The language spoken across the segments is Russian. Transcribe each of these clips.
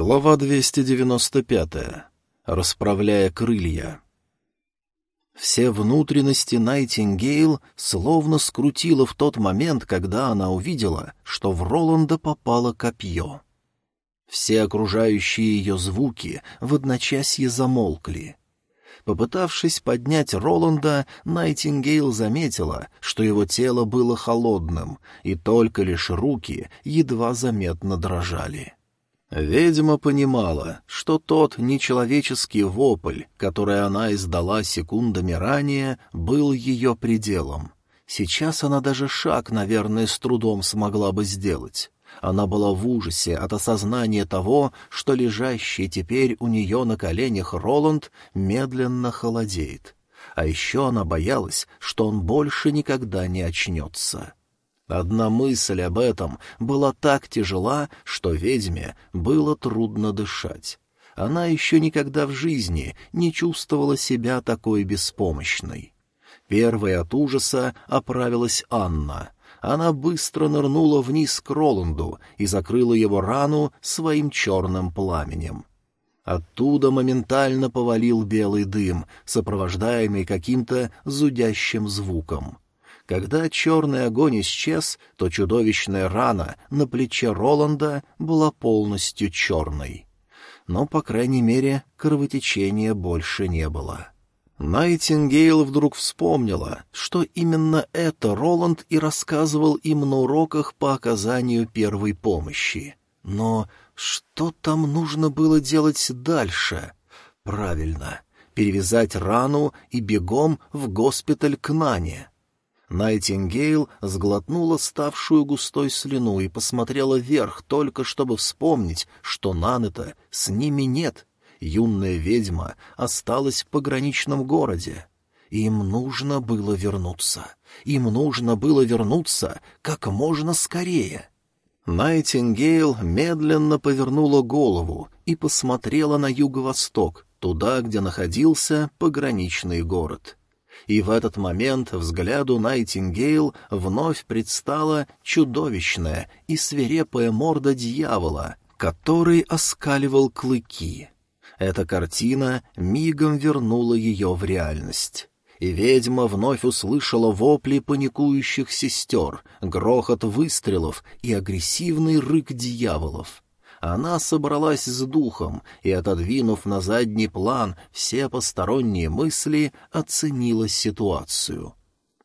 Глава 295. Расправляя крылья. Все внутренности Найтингейл словно скрутило в тот момент, когда она увидела, что в Роланда попало копье. Все окружающие ее звуки в одночасье замолкли. Попытавшись поднять Роланда, Найтингейл заметила, что его тело было холодным, и только лишь руки едва заметно дрожали. — Ведьма понимала, что тот нечеловеческий вопль, который она издала секундами ранее, был ее пределом. Сейчас она даже шаг, наверное, с трудом смогла бы сделать. Она была в ужасе от осознания того, что лежащий теперь у нее на коленях Роланд медленно холодеет. А еще она боялась, что он больше никогда не очнется. Одна мысль об этом была так тяжела, что ведьме было трудно дышать. Она еще никогда в жизни не чувствовала себя такой беспомощной. Первой от ужаса оправилась Анна. Она быстро нырнула вниз к Роланду и закрыла его рану своим черным пламенем. Оттуда моментально повалил белый дым, сопровождаемый каким-то зудящим звуком. Когда черный огонь исчез, то чудовищная рана на плече Роланда была полностью черной. Но, по крайней мере, кровотечения больше не было. Найтингейл вдруг вспомнила, что именно это Роланд и рассказывал им на уроках по оказанию первой помощи. Но что там нужно было делать дальше? Правильно, перевязать рану и бегом в госпиталь к Нане. Найтингейл сглотнула ставшую густой слюну и посмотрела вверх, только чтобы вспомнить, что Нанета с ними нет. Юная ведьма осталась в пограничном городе. Им нужно было вернуться. Им нужно было вернуться как можно скорее. Найтингейл медленно повернула голову и посмотрела на юго-восток, туда, где находился пограничный город и в этот момент взгляду Найтингейл вновь предстала чудовищная и свирепая морда дьявола, который оскаливал клыки. Эта картина мигом вернула ее в реальность. И ведьма вновь услышала вопли паникующих сестер, грохот выстрелов и агрессивный рык дьяволов — она собралась с духом и, отодвинув на задний план все посторонние мысли, оценила ситуацию.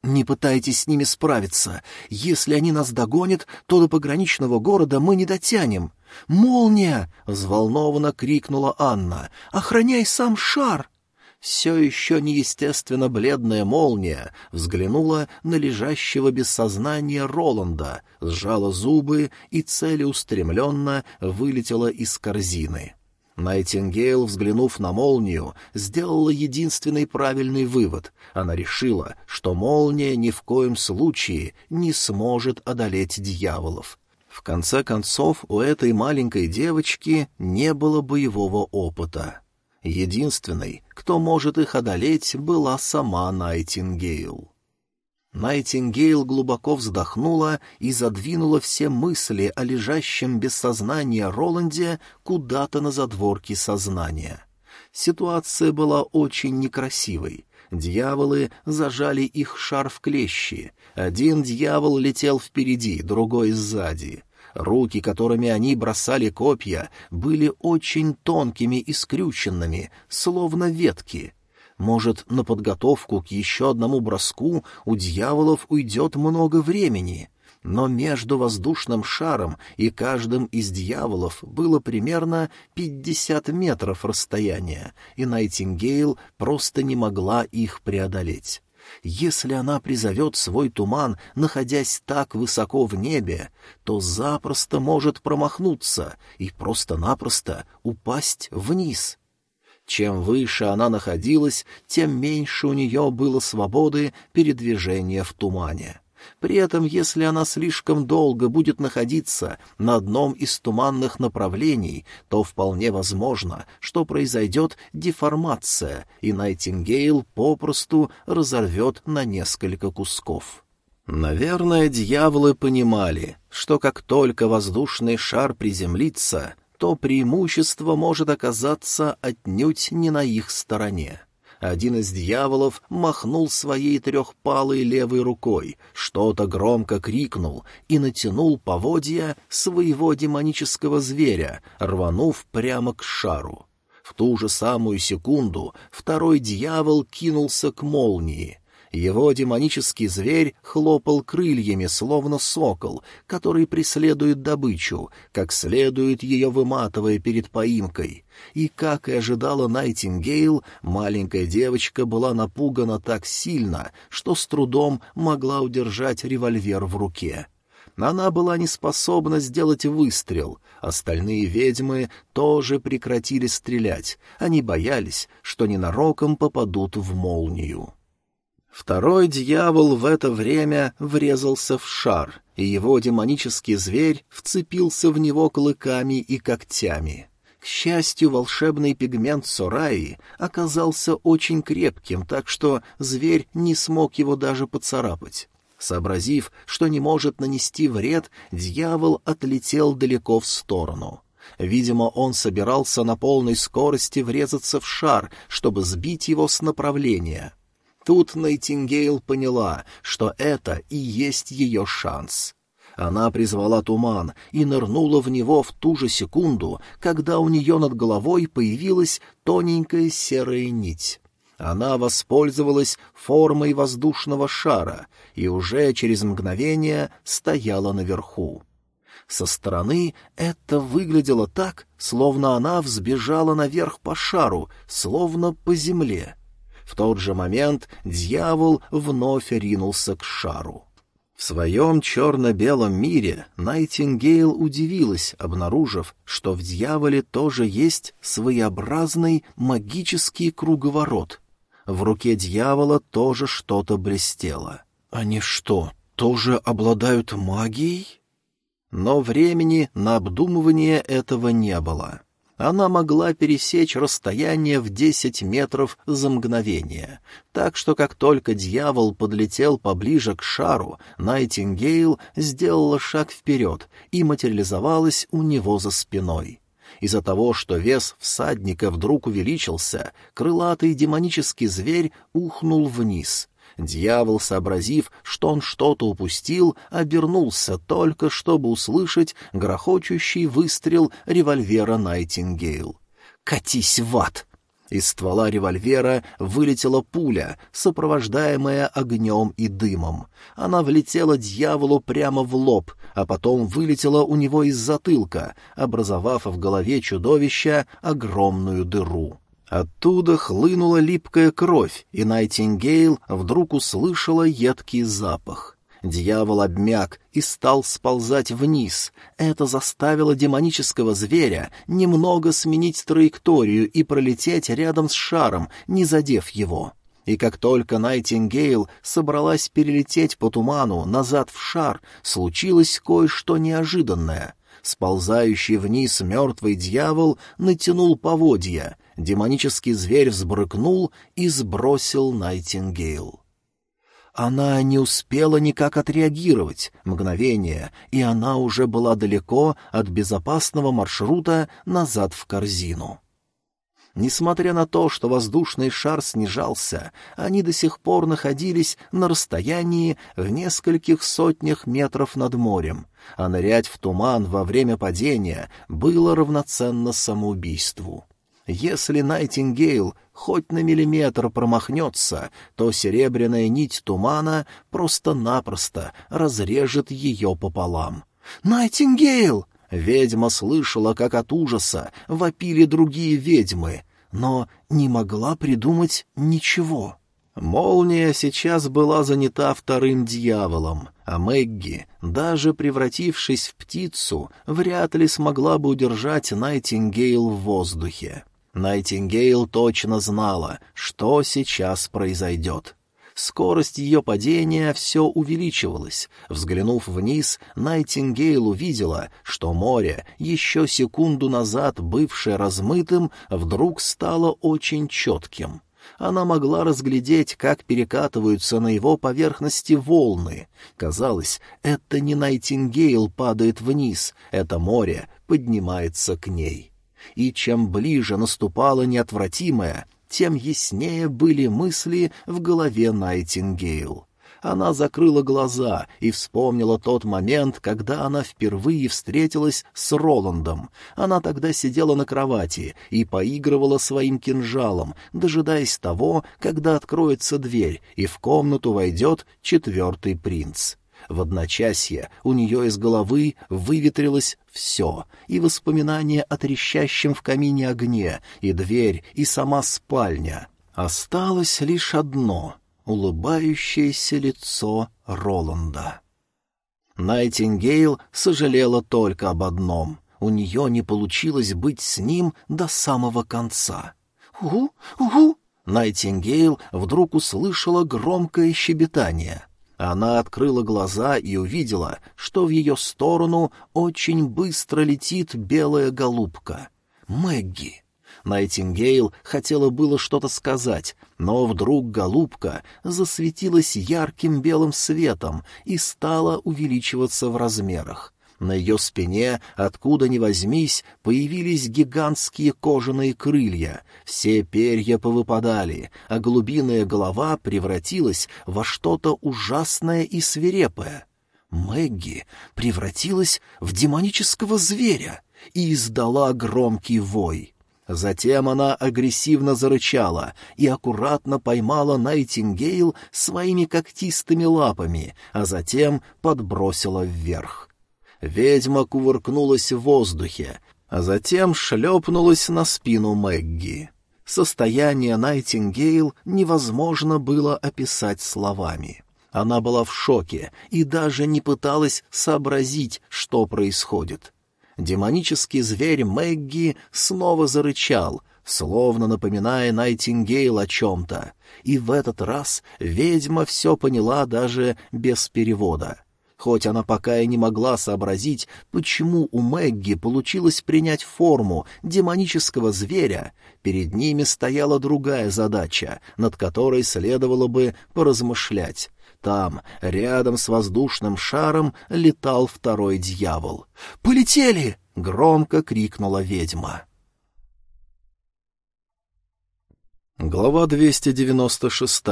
«Не пытайтесь с ними справиться. Если они нас догонят, то до пограничного города мы не дотянем». «Молния!» — взволнованно крикнула Анна. «Охраняй сам шар!» Все еще неестественно бледная молния взглянула на лежащего без сознания Роланда, сжала зубы и целеустремленно вылетела из корзины. Найтингейл, взглянув на молнию, сделала единственный правильный вывод. Она решила, что молния ни в коем случае не сможет одолеть дьяволов. В конце концов, у этой маленькой девочки не было боевого опыта. Единственной, кто может их одолеть, была сама Найтингейл. Найтингейл глубоко вздохнула и задвинула все мысли о лежащем без сознания Роланде куда-то на задворке сознания. Ситуация была очень некрасивой. Дьяволы зажали их шар в клещи. Один дьявол летел впереди, другой сзади. Руки, которыми они бросали копья, были очень тонкими и скрюченными, словно ветки. Может, на подготовку к еще одному броску у дьяволов уйдет много времени. Но между воздушным шаром и каждым из дьяволов было примерно пятьдесят метров расстояния, и Найтингейл просто не могла их преодолеть. Если она призовет свой туман, находясь так высоко в небе, то запросто может промахнуться и просто-напросто упасть вниз. Чем выше она находилась, тем меньше у нее было свободы передвижения в тумане. При этом, если она слишком долго будет находиться на одном из туманных направлений, то вполне возможно, что произойдет деформация, и Найтингейл попросту разорвет на несколько кусков. Наверное, дьяволы понимали, что как только воздушный шар приземлится, что преимущество может оказаться отнюдь не на их стороне. Один из дьяволов махнул своей трехпалой левой рукой, что-то громко крикнул и натянул поводья своего демонического зверя, рванув прямо к шару. В ту же самую секунду второй дьявол кинулся к молнии. Его демонический зверь хлопал крыльями, словно сокол, который преследует добычу, как следует ее выматывая перед поимкой. И, как и ожидала Найтингейл, маленькая девочка была напугана так сильно, что с трудом могла удержать револьвер в руке. Она была не способна сделать выстрел. Остальные ведьмы тоже прекратили стрелять. Они боялись, что ненароком попадут в молнию. Второй дьявол в это время врезался в шар, и его демонический зверь вцепился в него клыками и когтями. К счастью, волшебный пигмент Сораи оказался очень крепким, так что зверь не смог его даже поцарапать. Сообразив, что не может нанести вред, дьявол отлетел далеко в сторону. Видимо, он собирался на полной скорости врезаться в шар, чтобы сбить его с направления. Тут Найтингейл поняла, что это и есть ее шанс. Она призвала туман и нырнула в него в ту же секунду, когда у нее над головой появилась тоненькая серая нить. Она воспользовалась формой воздушного шара и уже через мгновение стояла наверху. Со стороны это выглядело так, словно она взбежала наверх по шару, словно по земле. В тот же момент дьявол вновь ринулся к шару. В своем черно-белом мире Найтингейл удивилась, обнаружив, что в дьяволе тоже есть своеобразный магический круговорот. В руке дьявола тоже что-то блестело. Они что, тоже обладают магией? Но времени на обдумывание этого не было она могла пересечь расстояние в десять метров за мгновение, так что как только дьявол подлетел поближе к шару, Найтингейл сделала шаг вперед и материализовалась у него за спиной. Из-за того, что вес всадника вдруг увеличился, крылатый демонический зверь ухнул вниз — Дьявол, сообразив, что он что-то упустил, обернулся только, чтобы услышать грохочущий выстрел револьвера Найтингейл. «Катись в ад!» Из ствола револьвера вылетела пуля, сопровождаемая огнем и дымом. Она влетела дьяволу прямо в лоб, а потом вылетела у него из затылка, образовав в голове чудовища огромную дыру. Оттуда хлынула липкая кровь, и Найтингейл вдруг услышала едкий запах. Дьявол обмяк и стал сползать вниз. Это заставило демонического зверя немного сменить траекторию и пролететь рядом с шаром, не задев его. И как только Найтингейл собралась перелететь по туману назад в шар, случилось кое-что неожиданное. Сползающий вниз мертвый дьявол натянул поводья, демонический зверь взбрыкнул и сбросил Найтингейл. Она не успела никак отреагировать, мгновение, и она уже была далеко от безопасного маршрута назад в корзину. Несмотря на то, что воздушный шар снижался, они до сих пор находились на расстоянии в нескольких сотнях метров над морем, а нырять в туман во время падения было равноценно самоубийству. Если Найтингейл хоть на миллиметр промахнется, то серебряная нить тумана просто-напросто разрежет ее пополам. «Найтингейл!» Ведьма слышала, как от ужаса вопили другие ведьмы, но не могла придумать ничего. Молния сейчас была занята вторым дьяволом, а Мэгги, даже превратившись в птицу, вряд ли смогла бы удержать Найтингейл в воздухе. Найтингейл точно знала, что сейчас произойдет. Скорость ее падения все увеличивалась. Взглянув вниз, Найтингейл увидела, что море, еще секунду назад бывшее размытым, вдруг стало очень четким. Она могла разглядеть, как перекатываются на его поверхности волны. Казалось, это не Найтингейл падает вниз, это море поднимается к ней. И чем ближе наступало неотвратимое, тем яснее были мысли в голове Найтингейл. Она закрыла глаза и вспомнила тот момент, когда она впервые встретилась с Роландом. Она тогда сидела на кровати и поигрывала своим кинжалом, дожидаясь того, когда откроется дверь, и в комнату войдет четвертый принц. В одночасье у нее из головы выветрилось все, и воспоминания о трещащем в камине огне, и дверь, и сама спальня. Осталось лишь одно улыбающееся лицо Роланда. Найтингейл сожалела только об одном — у нее не получилось быть с ним до самого конца. «Угу, угу!» Найтингейл вдруг услышала громкое щебетание. Она открыла глаза и увидела, что в ее сторону очень быстро летит белая голубка. Мэгги. Найтингейл хотела было что-то сказать, но вдруг голубка засветилась ярким белым светом и стала увеличиваться в размерах. На ее спине, откуда ни возьмись, появились гигантские кожаные крылья. Все перья повыпадали, а голубиная голова превратилась во что-то ужасное и свирепое. Мэгги превратилась в демонического зверя и издала громкий вой. Затем она агрессивно зарычала и аккуратно поймала Найтингейл своими когтистыми лапами, а затем подбросила вверх. Ведьма кувыркнулась в воздухе, а затем шлепнулась на спину Мэгги. Состояние Найтингейл невозможно было описать словами. Она была в шоке и даже не пыталась сообразить, что происходит. Демонический зверь Мэгги снова зарычал, словно напоминая Найтингейл о чем-то, и в этот раз ведьма все поняла даже без перевода. Хоть она пока и не могла сообразить, почему у Мэгги получилось принять форму демонического зверя, перед ними стояла другая задача, над которой следовало бы поразмышлять. Там, рядом с воздушным шаром, летал второй дьявол. «Полетели!» — громко крикнула ведьма. Глава 296.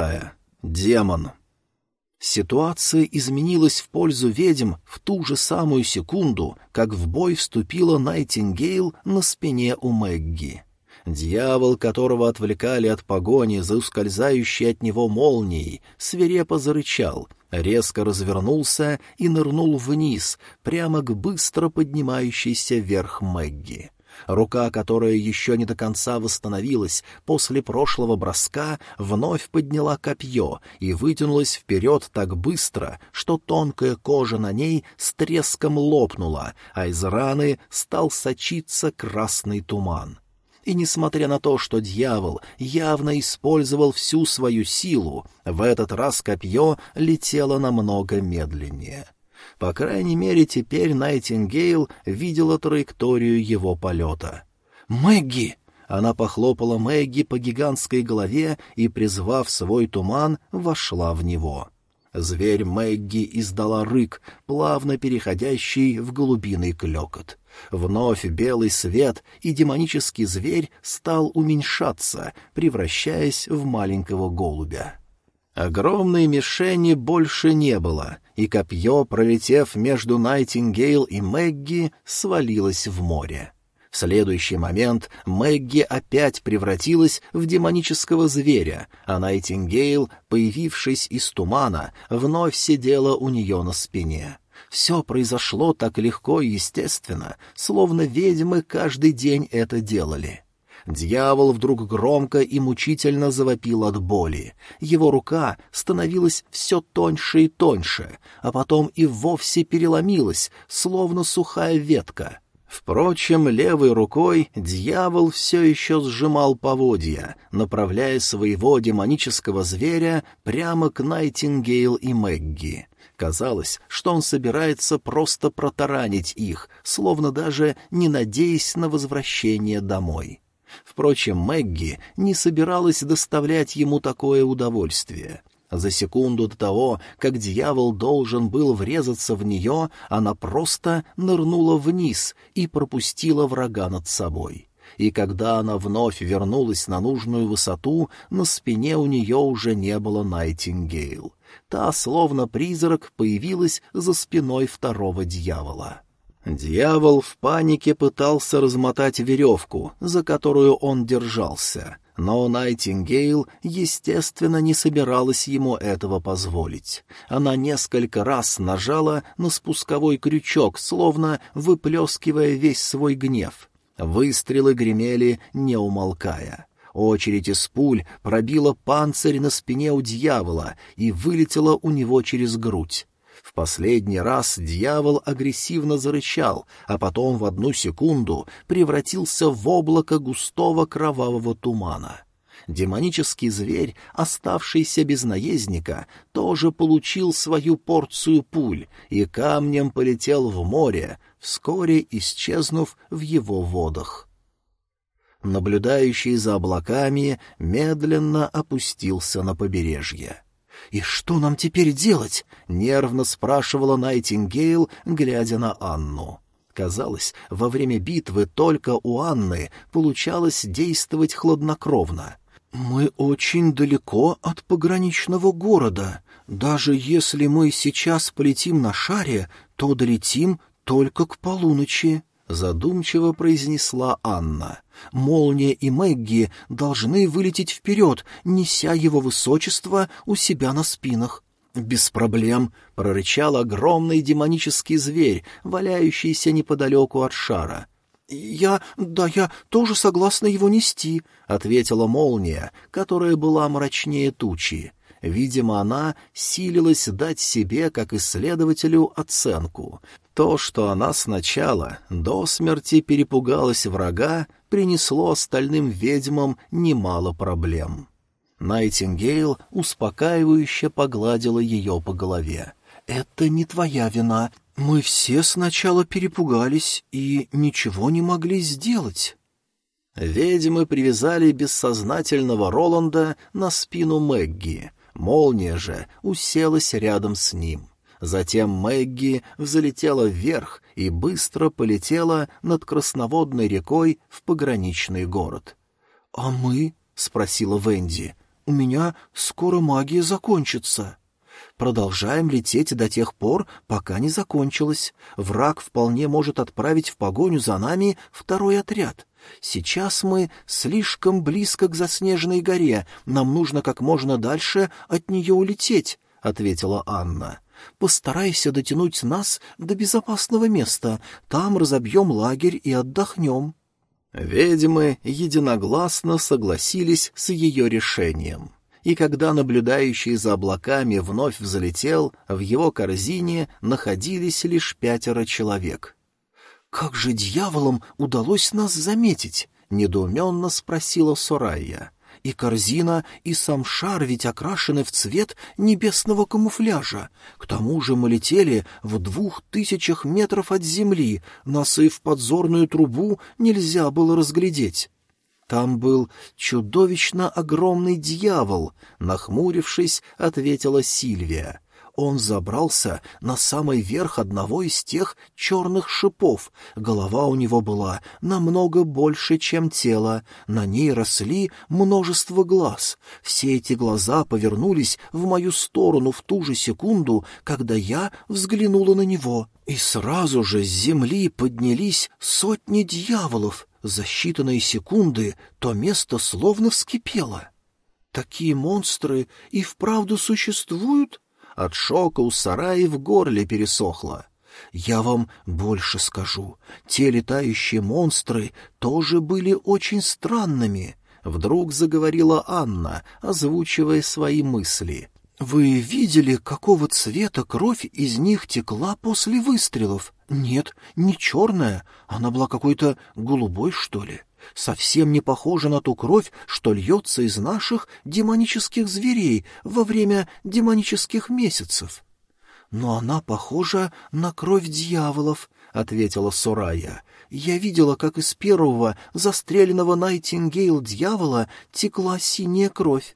Демон. Ситуация изменилась в пользу ведьм в ту же самую секунду, как в бой вступила Найтингейл на спине у Мэгги. Дьявол, которого отвлекали от погони за ускользающей от него молнией, свирепо зарычал, резко развернулся и нырнул вниз, прямо к быстро поднимающейся вверх Мэгги. Рука, которая еще не до конца восстановилась после прошлого броска, вновь подняла копье и вытянулась вперед так быстро, что тонкая кожа на ней с треском лопнула, а из раны стал сочиться красный туман. И несмотря на то, что дьявол явно использовал всю свою силу, в этот раз копье летело намного медленнее. По крайней мере, теперь Найтингейл видела траекторию его полета. «Мэгги!» Она похлопала Мэгги по гигантской голове и, призвав свой туман, вошла в него. Зверь Мэгги издала рык, плавно переходящий в голубиный клекот. Вновь белый свет, и демонический зверь стал уменьшаться, превращаясь в маленького голубя. Огромной мишени больше не было, и копье, пролетев между Найтингейл и Мэгги, свалилось в море. В следующий момент Мэгги опять превратилась в демонического зверя, а Найтингейл, появившись из тумана, вновь сидела у нее на спине. Все произошло так легко и естественно, словно ведьмы каждый день это делали. Дьявол вдруг громко и мучительно завопил от боли. Его рука становилась все тоньше и тоньше, а потом и вовсе переломилась, словно сухая ветка. Впрочем, левой рукой дьявол все еще сжимал поводья, направляя своего демонического зверя прямо к Найтингейл и Мэгги. Казалось, что он собирается просто протаранить их, словно даже не надеясь на возвращение домой. Впрочем, Мэгги не собиралась доставлять ему такое удовольствие. За секунду до того, как дьявол должен был врезаться в нее, она просто нырнула вниз и пропустила врага над собой. И когда она вновь вернулась на нужную высоту, на спине у нее уже не было Найтингейл. Та, словно призрак, появилась за спиной второго дьявола. Дьявол в панике пытался размотать веревку, за которую он держался, но Найтингейл, естественно, не собиралась ему этого позволить. Она несколько раз нажала на спусковой крючок, словно выплескивая весь свой гнев. Выстрелы гремели, не умолкая. Очередь из пуль пробила панцирь на спине у дьявола и вылетела у него через грудь. В последний раз дьявол агрессивно зарычал, а потом в одну секунду превратился в облако густого кровавого тумана. Демонический зверь, оставшийся без наездника, тоже получил свою порцию пуль и камнем полетел в море, вскоре исчезнув в его водах. Наблюдающий за облаками медленно опустился на побережье. «И что нам теперь делать?» — нервно спрашивала Найтингейл, глядя на Анну. Казалось, во время битвы только у Анны получалось действовать хладнокровно. «Мы очень далеко от пограничного города. Даже если мы сейчас полетим на шаре, то долетим только к полуночи», — задумчиво произнесла Анна. Молния и Мэгги должны вылететь вперед, неся его высочество у себя на спинах. «Без проблем», — прорычал огромный демонический зверь, валяющийся неподалеку от шара. «Я... да, я тоже согласна его нести», — ответила молния, которая была мрачнее тучи. Видимо, она силилась дать себе, как исследователю, оценку. То, что она сначала до смерти перепугалась врага, принесло остальным ведьмам немало проблем. Найтингейл успокаивающе погладила ее по голове. «Это не твоя вина. Мы все сначала перепугались и ничего не могли сделать». Ведьмы привязали бессознательного Роланда на спину Мэгги. Молния же уселась рядом с ним. Затем Мэгги взлетела вверх и быстро полетела над красноводной рекой в пограничный город. — А мы? — спросила Венди. — У меня скоро магия закончится. Продолжаем лететь до тех пор, пока не закончилась. Враг вполне может отправить в погоню за нами второй отряд. Сейчас мы слишком близко к заснеженной горе, нам нужно как можно дальше от нее улететь, — ответила Анна. Постарайся дотянуть нас до безопасного места. Там разобьем лагерь и отдохнем». Ведьмы единогласно согласились с ее решением. И когда наблюдающий за облаками вновь взлетел, в его корзине находились лишь пятеро человек. «Как же дьяволам удалось нас заметить?» — недоуменно спросила Сорайя и корзина, и сам шар ведь окрашены в цвет небесного камуфляжа. К тому же мы летели в двух тысячах метров от земли, нас и в подзорную трубу нельзя было разглядеть. Там был чудовищно огромный дьявол, нахмурившись, ответила Сильвия. Он забрался на самый верх одного из тех черных шипов. Голова у него была намного больше, чем тело. На ней росли множество глаз. Все эти глаза повернулись в мою сторону в ту же секунду, когда я взглянула на него. И сразу же с земли поднялись сотни дьяволов. За считанные секунды то место словно вскипело. Такие монстры и вправду существуют? От шока у сараи в горле пересохло. Я вам больше скажу. Те летающие монстры тоже были очень странными. Вдруг заговорила Анна, озвучивая свои мысли. «Вы видели, какого цвета кровь из них текла после выстрелов? Нет, не черная, она была какой-то голубой, что ли совсем не похожа на ту кровь, что льется из наших демонических зверей во время демонических месяцев. Но она похожа на кровь дьяволов, — ответила Сурая. «Я видела, как из первого застреленного Найтингейл дьявола текла синяя кровь.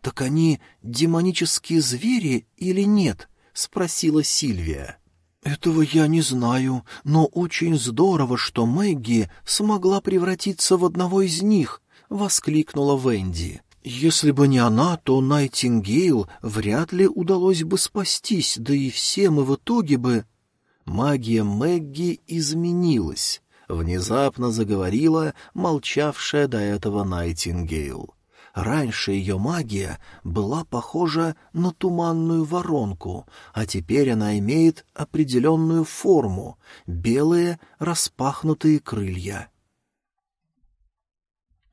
Так они демонические звери или нет?» — спросила Сильвия. «Этого я не знаю, но очень здорово, что Мэгги смогла превратиться в одного из них», — воскликнула Венди. «Если бы не она, то Найтингейл вряд ли удалось бы спастись, да и все мы в итоге бы...» Магия Мэгги изменилась. Внезапно заговорила молчавшая до этого Найтингейл. Раньше ее магия была похожа на туманную воронку, а теперь она имеет определенную форму — белые распахнутые крылья.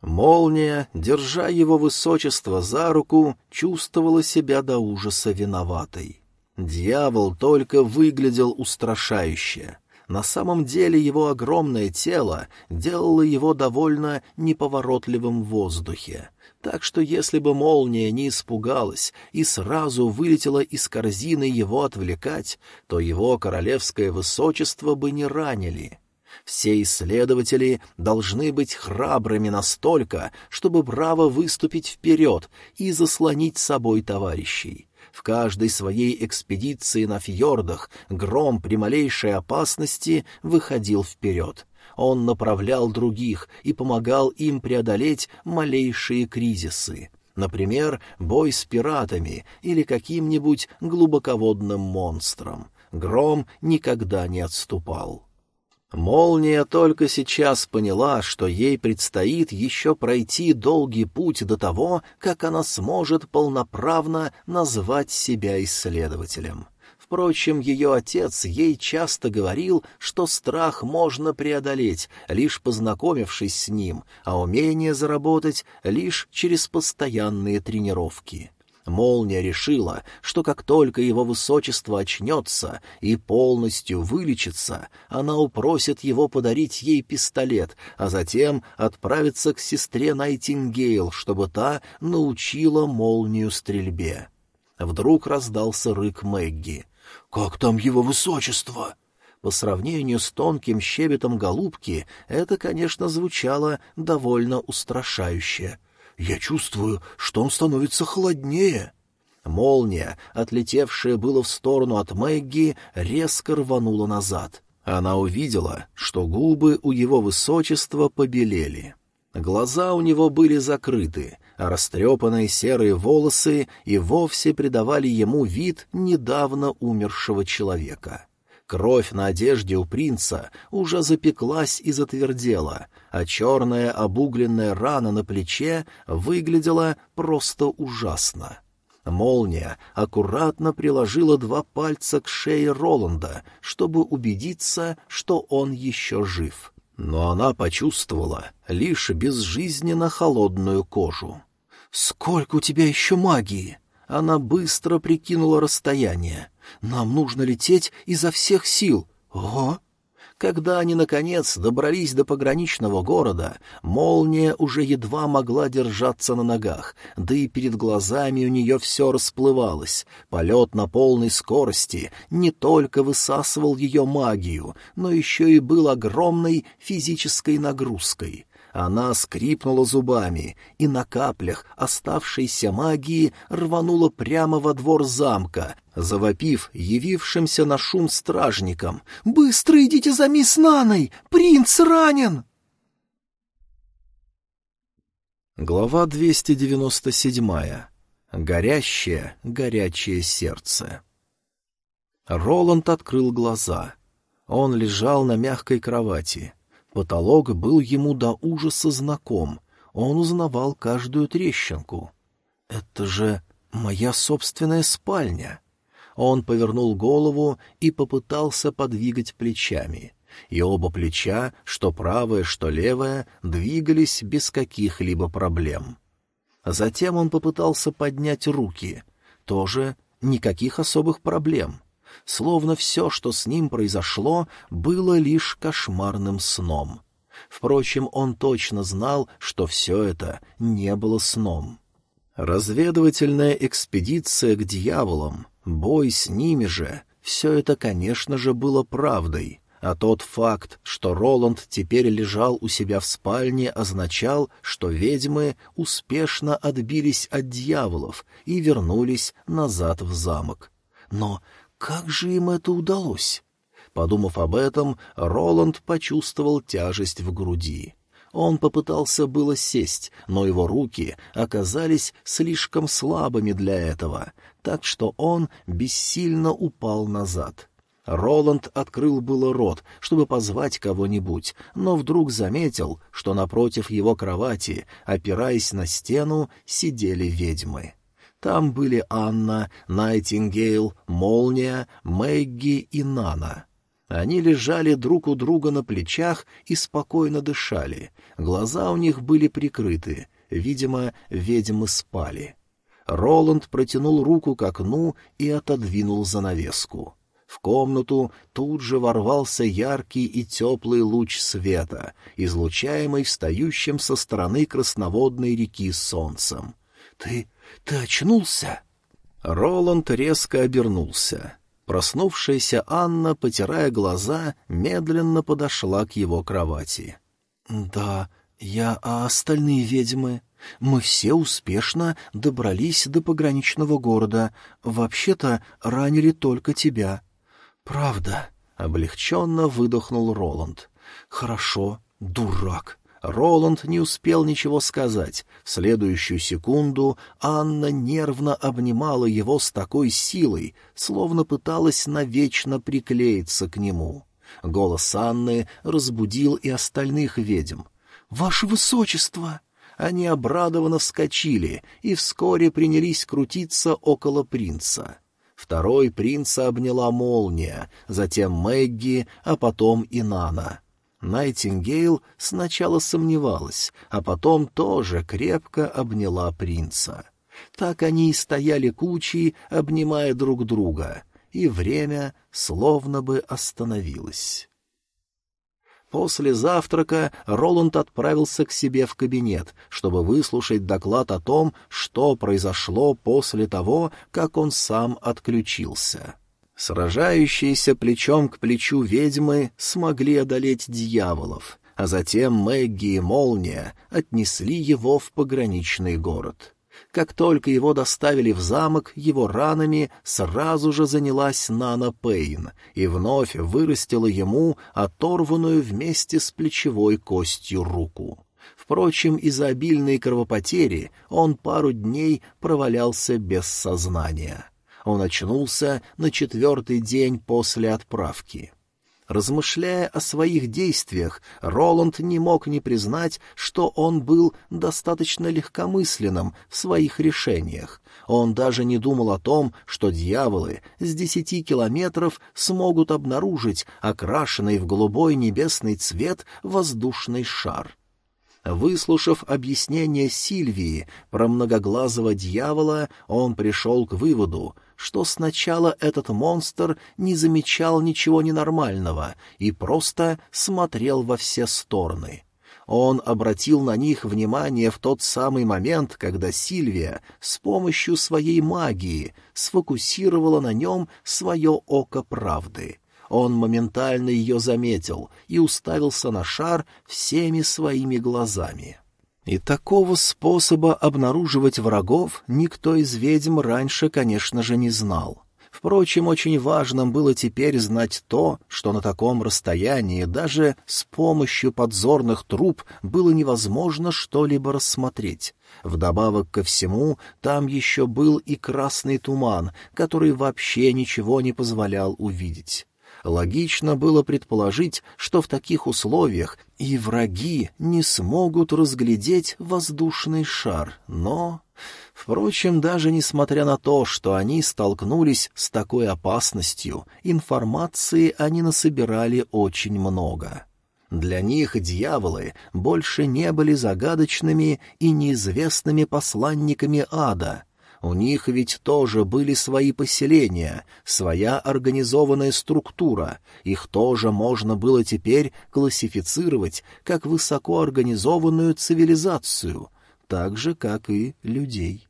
Молния, держа его высочество за руку, чувствовала себя до ужаса виноватой. Дьявол только выглядел устрашающе. На самом деле его огромное тело делало его довольно неповоротливым в воздухе так что если бы молния не испугалась и сразу вылетела из корзины его отвлекать, то его королевское высочество бы не ранили. Все исследователи должны быть храбрыми настолько, чтобы браво выступить вперед и заслонить собой товарищей. В каждой своей экспедиции на фьордах гром при малейшей опасности выходил вперед он направлял других и помогал им преодолеть малейшие кризисы. Например, бой с пиратами или каким-нибудь глубоководным монстром. Гром никогда не отступал. Молния только сейчас поняла, что ей предстоит еще пройти долгий путь до того, как она сможет полноправно назвать себя исследователем. Впрочем, ее отец ей часто говорил, что страх можно преодолеть, лишь познакомившись с ним, а умение заработать лишь через постоянные тренировки. Молния решила, что как только его высочество очнется и полностью вылечится, она упросит его подарить ей пистолет, а затем отправиться к сестре Найтингейл, чтобы та научила молнию стрельбе. Вдруг раздался рык Мэгги. «Как там его высочество?» По сравнению с тонким щебетом голубки, это, конечно, звучало довольно устрашающе. «Я чувствую, что он становится холоднее». Молния, отлетевшая было в сторону от Мэгги, резко рванула назад. Она увидела, что губы у его высочества побелели. Глаза у него были закрыты, а растрепанные серые волосы и вовсе придавали ему вид недавно умершего человека. Кровь на одежде у принца уже запеклась и затвердела, а черная обугленная рана на плече выглядела просто ужасно. Молния аккуратно приложила два пальца к шее Роланда, чтобы убедиться, что он еще жив. Но она почувствовала лишь безжизненно холодную кожу. «Сколько у тебя еще магии?» Она быстро прикинула расстояние. «Нам нужно лететь изо всех сил». «Ого!» Когда они, наконец, добрались до пограничного города, молния уже едва могла держаться на ногах, да и перед глазами у нее все расплывалось. Полет на полной скорости не только высасывал ее магию, но еще и был огромной физической нагрузкой. Она скрипнула зубами и на каплях оставшейся магии рванула прямо во двор замка, завопив явившимся на шум стражникам. «Быстро идите за мисс Наной! Принц ранен!» Глава 297. Горящее, горячее сердце. Роланд открыл глаза. Он лежал на мягкой кровати — Потолок был ему до ужаса знаком, он узнавал каждую трещинку. «Это же моя собственная спальня!» Он повернул голову и попытался подвигать плечами. И оба плеча, что правое, что левое, двигались без каких-либо проблем. Затем он попытался поднять руки. Тоже никаких особых проблем словно все, что с ним произошло, было лишь кошмарным сном. Впрочем, он точно знал, что все это не было сном. Разведывательная экспедиция к дьяволам, бой с ними же — все это, конечно же, было правдой, а тот факт, что Роланд теперь лежал у себя в спальне, означал, что ведьмы успешно отбились от дьяволов и вернулись назад в замок. Но как же им это удалось? Подумав об этом, Роланд почувствовал тяжесть в груди. Он попытался было сесть, но его руки оказались слишком слабыми для этого, так что он бессильно упал назад. Роланд открыл было рот, чтобы позвать кого-нибудь, но вдруг заметил, что напротив его кровати, опираясь на стену, сидели ведьмы. Там были Анна, Найтингейл, Молния, Мэгги и Нана. Они лежали друг у друга на плечах и спокойно дышали. Глаза у них были прикрыты. Видимо, ведьмы спали. Роланд протянул руку к окну и отодвинул занавеску. В комнату тут же ворвался яркий и теплый луч света, излучаемый встающим со стороны красноводной реки солнцем. «Ты... ты очнулся?» Роланд резко обернулся. Проснувшаяся Анна, потирая глаза, медленно подошла к его кровати. «Да, я, а остальные ведьмы? Мы все успешно добрались до пограничного города. Вообще-то ранили только тебя». «Правда?» — облегченно выдохнул Роланд. «Хорошо, дурак». Роланд не успел ничего сказать. В следующую секунду Анна нервно обнимала его с такой силой, словно пыталась навечно приклеиться к нему. Голос Анны разбудил и остальных ведьм. «Ваше высочество!» Они обрадованно вскочили и вскоре принялись крутиться около принца. Второй принца обняла молния, затем Мэгги, а потом и Нана. Найтингейл сначала сомневалась, а потом тоже крепко обняла принца. Так они и стояли кучей, обнимая друг друга, и время словно бы остановилось. После завтрака Роланд отправился к себе в кабинет, чтобы выслушать доклад о том, что произошло после того, как он сам отключился. Сражающиеся плечом к плечу ведьмы смогли одолеть дьяволов, а затем Мэгги и Молния отнесли его в пограничный город. Как только его доставили в замок, его ранами сразу же занялась Нана Пейн и вновь вырастила ему оторванную вместе с плечевой костью руку. Впрочем, из-за обильной кровопотери он пару дней провалялся без сознания. Он очнулся на четвертый день после отправки. Размышляя о своих действиях, Роланд не мог не признать, что он был достаточно легкомысленным в своих решениях. Он даже не думал о том, что дьяволы с десяти километров смогут обнаружить окрашенный в голубой небесный цвет воздушный шар. Выслушав объяснение Сильвии про многоглазого дьявола, он пришел к выводу — что сначала этот монстр не замечал ничего ненормального и просто смотрел во все стороны. Он обратил на них внимание в тот самый момент, когда Сильвия с помощью своей магии сфокусировала на нем свое око правды. Он моментально ее заметил и уставился на шар всеми своими глазами. И такого способа обнаруживать врагов никто из ведьм раньше, конечно же, не знал. Впрочем, очень важным было теперь знать то, что на таком расстоянии даже с помощью подзорных труб было невозможно что-либо рассмотреть. Вдобавок ко всему, там еще был и красный туман, который вообще ничего не позволял увидеть. Логично было предположить, что в таких условиях и враги не смогут разглядеть воздушный шар, но... Впрочем, даже несмотря на то, что они столкнулись с такой опасностью, информации они насобирали очень много. Для них дьяволы больше не были загадочными и неизвестными посланниками ада — у них ведь тоже были свои поселения, своя организованная структура. Их тоже можно было теперь классифицировать как высокоорганизованную цивилизацию, так же, как и людей.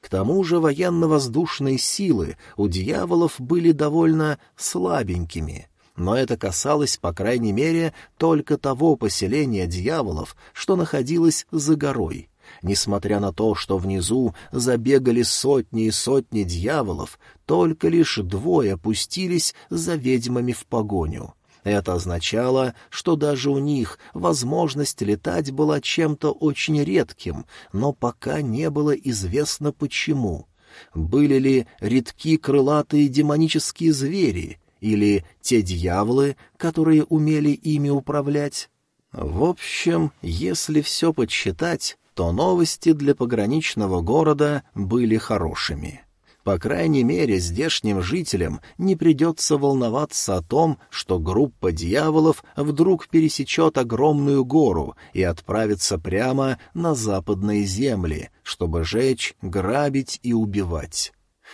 К тому же военно-воздушные силы у дьяволов были довольно слабенькими. но это касалось, по крайней мере, только того поселения дьяволов, что находилось за горой. Несмотря на то, что внизу забегали сотни и сотни дьяволов, только лишь двое пустились за ведьмами в погоню. Это означало, что даже у них возможность летать была чем-то очень редким, но пока не было известно почему. Были ли редки крылатые демонические звери или те дьяволы, которые умели ими управлять? В общем, если все подсчитать, то новости для пограничного города были хорошими. По крайней мере, здешним жителям не придется волноваться о том, что группа дьяволов вдруг пересечет огромную гору и отправится прямо на западные земли, чтобы жечь, грабить и убивать.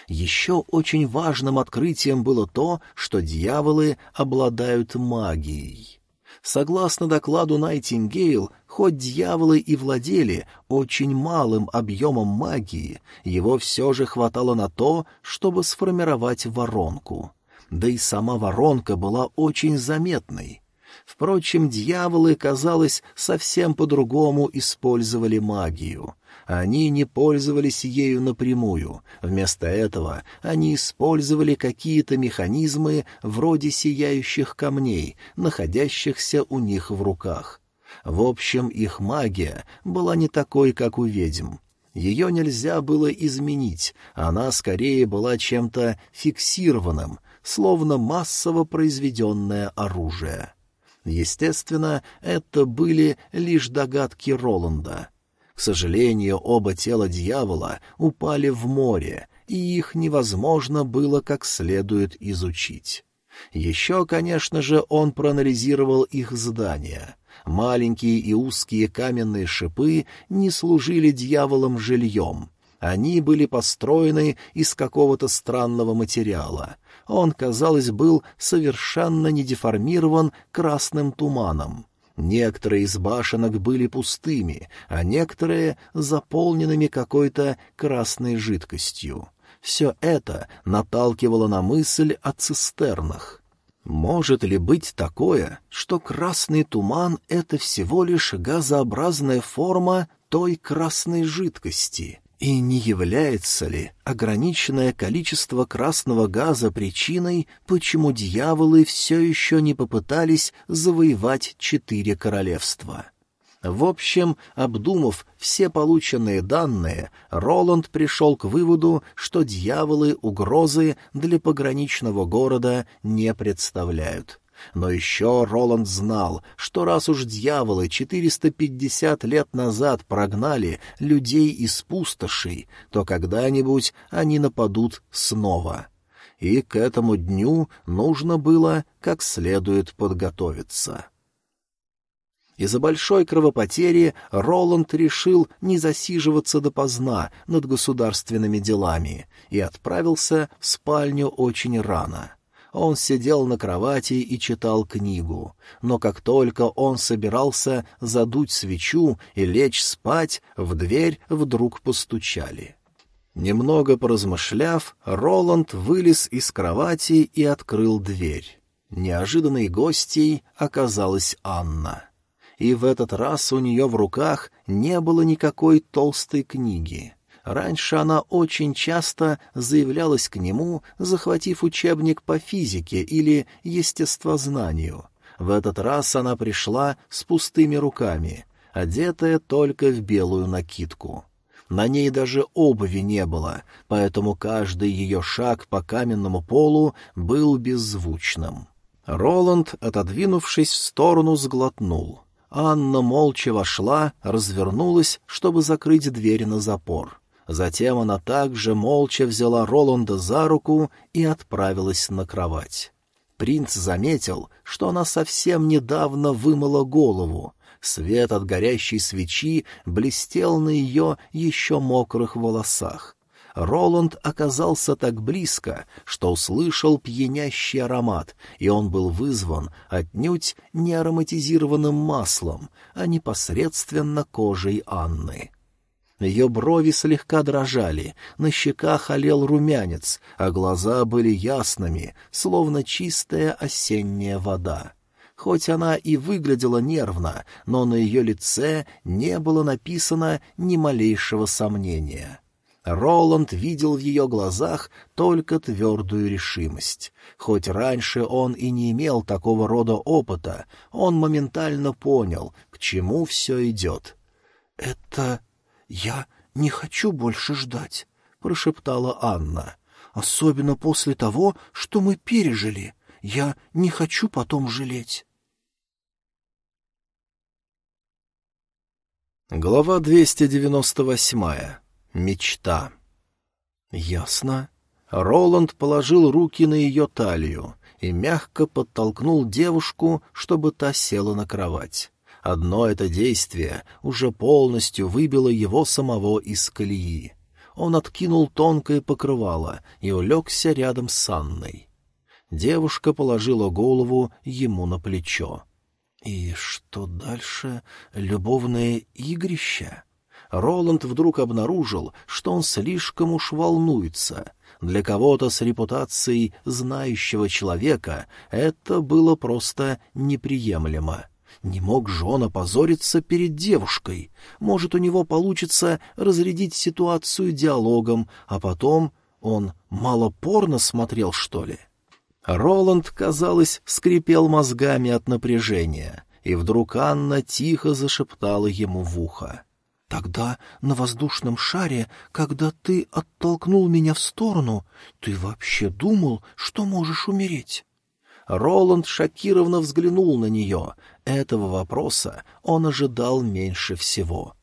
Еще очень важным открытием было то, что дьяволы обладают магией. Согласно докладу Найтингейл, хоть дьяволы и владели очень малым объемом магии, его все же хватало на то, чтобы сформировать воронку. Да и сама воронка была очень заметной. Впрочем, дьяволы, казалось, совсем по-другому использовали магию. Они не пользовались ею напрямую. Вместо этого они использовали какие-то механизмы вроде сияющих камней, находящихся у них в руках. В общем, их магия была не такой, как у ведьм. Ее нельзя было изменить, она скорее была чем-то фиксированным, словно массово произведенное оружие. Естественно, это были лишь догадки Роланда. К сожалению, оба тела дьявола упали в море, и их невозможно было как следует изучить. Еще, конечно же, он проанализировал их здания. Маленькие и узкие каменные шипы не служили дьяволам жильем. Они были построены из какого-то странного материала. Он, казалось, был совершенно не деформирован красным туманом. Некоторые из башенок были пустыми, а некоторые — заполненными какой-то красной жидкостью. Все это наталкивало на мысль о цистернах. Может ли быть такое, что красный туман — это всего лишь газообразная форма той красной жидкости? И не является ли ограниченное количество красного газа причиной, почему дьяволы все еще не попытались завоевать четыре королевства? В общем, обдумав все полученные данные, Роланд пришел к выводу, что дьяволы угрозы для пограничного города не представляют. Но еще Роланд знал, что раз уж дьяволы 450 лет назад прогнали людей из пустошей, то когда-нибудь они нападут снова. И к этому дню нужно было как следует подготовиться. Из-за большой кровопотери Роланд решил не засиживаться допоздна над государственными делами и отправился в спальню очень рано. Он сидел на кровати и читал книгу, но как только он собирался задуть свечу и лечь спать, в дверь вдруг постучали. Немного поразмышляв, Роланд вылез из кровати и открыл дверь. Неожиданной гостьей оказалась Анна. И в этот раз у нее в руках не было никакой толстой книги. Раньше она очень часто заявлялась к нему, захватив учебник по физике или естествознанию. В этот раз она пришла с пустыми руками, одетая только в белую накидку. На ней даже обуви не было, поэтому каждый ее шаг по каменному полу был беззвучным. Роланд, отодвинувшись в сторону, сглотнул. Анна молча вошла, развернулась, чтобы закрыть дверь на запор. Затем она также молча взяла Роланда за руку и отправилась на кровать. Принц заметил, что она совсем недавно вымыла голову. Свет от горящей свечи блестел на ее еще мокрых волосах. Роланд оказался так близко, что услышал пьянящий аромат, и он был вызван отнюдь не ароматизированным маслом, а непосредственно кожей Анны. Ее брови слегка дрожали, на щеках олел румянец, а глаза были ясными, словно чистая осенняя вода. Хоть она и выглядела нервно, но на ее лице не было написано ни малейшего сомнения. Роланд видел в ее глазах только твердую решимость. Хоть раньше он и не имел такого рода опыта, он моментально понял, к чему все идет. — Это «Я не хочу больше ждать», — прошептала Анна. «Особенно после того, что мы пережили. Я не хочу потом жалеть». Глава 298. Мечта. «Ясно». Роланд положил руки на ее талию и мягко подтолкнул девушку, чтобы та села на кровать. Одно это действие уже полностью выбило его самого из колеи. Он откинул тонкое покрывало и улегся рядом с Анной. Девушка положила голову ему на плечо. «И что дальше? Любовное игрище?» Роланд вдруг обнаружил, что он слишком уж волнуется. Для кого-то с репутацией знающего человека это было просто неприемлемо. Не мог же он опозориться перед девушкой. Может, у него получится разрядить ситуацию диалогом, а потом он мало порно смотрел, что ли? Роланд, казалось, скрипел мозгами от напряжения, и вдруг Анна тихо зашептала ему в ухо. «Тогда на воздушном шаре, когда ты оттолкнул меня в сторону, ты вообще думал, что можешь умереть?» Роланд шокированно взглянул на нее. Этого вопроса он ожидал меньше всего.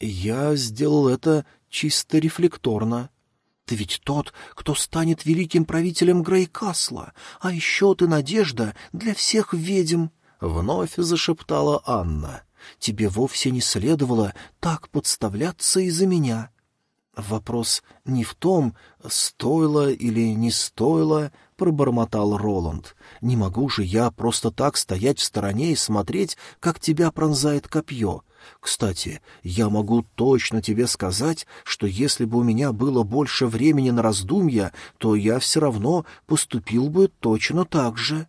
«Я сделал это чисто рефлекторно. Ты ведь тот, кто станет великим правителем Грейкасла, а еще ты надежда для всех ведьм», — вновь зашептала Анна. «Тебе вовсе не следовало так подставляться из-за меня». Вопрос не в том, стоило или не стоило, пробормотал Роланд. «Не могу же я просто так стоять в стороне и смотреть, как тебя пронзает копье. Кстати, я могу точно тебе сказать, что если бы у меня было больше времени на раздумья, то я все равно поступил бы точно так же.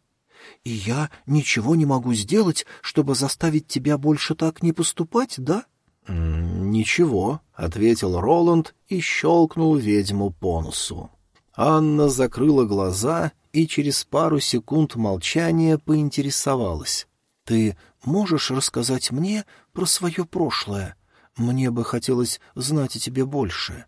И я ничего не могу сделать, чтобы заставить тебя больше так не поступать, да?» «Ничего», — ответил Роланд и щелкнул ведьму по носу. Анна закрыла глаза и через пару секунд молчания поинтересовалась. «Ты можешь рассказать мне про свое прошлое? Мне бы хотелось знать о тебе больше».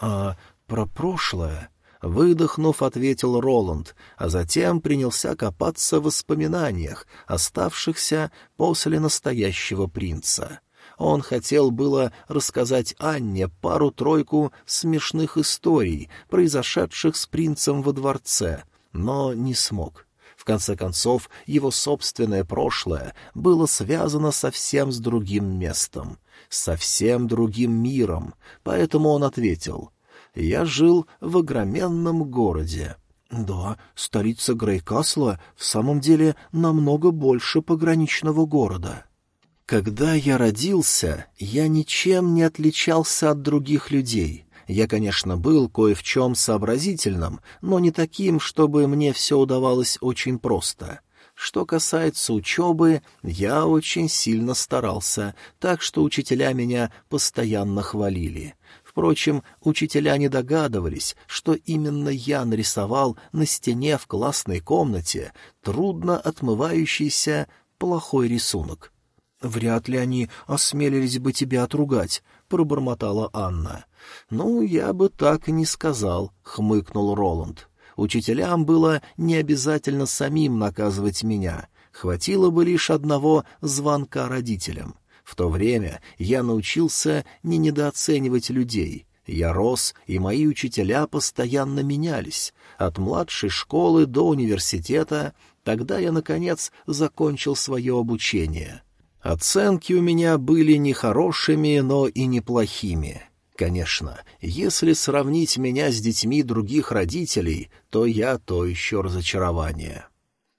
«А про прошлое?» — выдохнув, ответил Роланд, а затем принялся копаться в воспоминаниях, оставшихся после настоящего принца. Он хотел было рассказать Анне пару-тройку смешных историй, произошедших с принцем во дворце, но не смог. В конце концов, его собственное прошлое было связано совсем с другим местом, совсем другим миром, поэтому он ответил «Я жил в огроменном городе». «Да, столица Грейкасла в самом деле намного больше пограничного города». Когда я родился, я ничем не отличался от других людей. Я, конечно, был кое в чем сообразительным, но не таким, чтобы мне все удавалось очень просто. Что касается учебы, я очень сильно старался, так что учителя меня постоянно хвалили. Впрочем, учителя не догадывались, что именно я нарисовал на стене в классной комнате трудно отмывающийся плохой рисунок. «Вряд ли они осмелились бы тебя отругать», — пробормотала Анна. «Ну, я бы так и не сказал», — хмыкнул Роланд. «Учителям было не обязательно самим наказывать меня. Хватило бы лишь одного звонка родителям. В то время я научился не недооценивать людей». Я рос, и мои учителя постоянно менялись. От младшей школы до университета, тогда я, наконец, закончил свое обучение. Оценки у меня были не хорошими, но и неплохими. Конечно, если сравнить меня с детьми других родителей, то я то еще разочарование.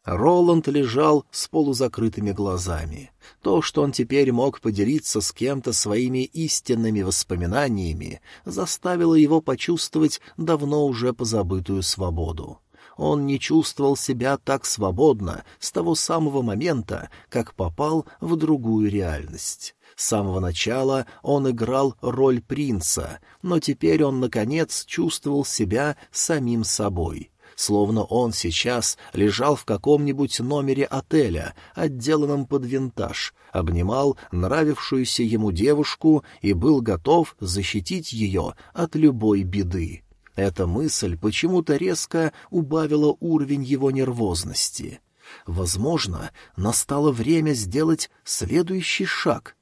Роланд лежал с полузакрытыми глазами. То, что он теперь мог поделиться с кем-то своими истинными воспоминаниями, заставило его почувствовать давно уже позабытую свободу. Он не чувствовал себя так свободно с того самого момента, как попал в другую реальность. С самого начала он играл роль принца, но теперь он, наконец, чувствовал себя самим собой словно он сейчас лежал в каком-нибудь номере отеля, отделанном под винтаж, обнимал нравившуюся ему девушку и был готов защитить ее от любой беды. Эта мысль почему-то резко убавила уровень его нервозности. Возможно, настало время сделать следующий шаг.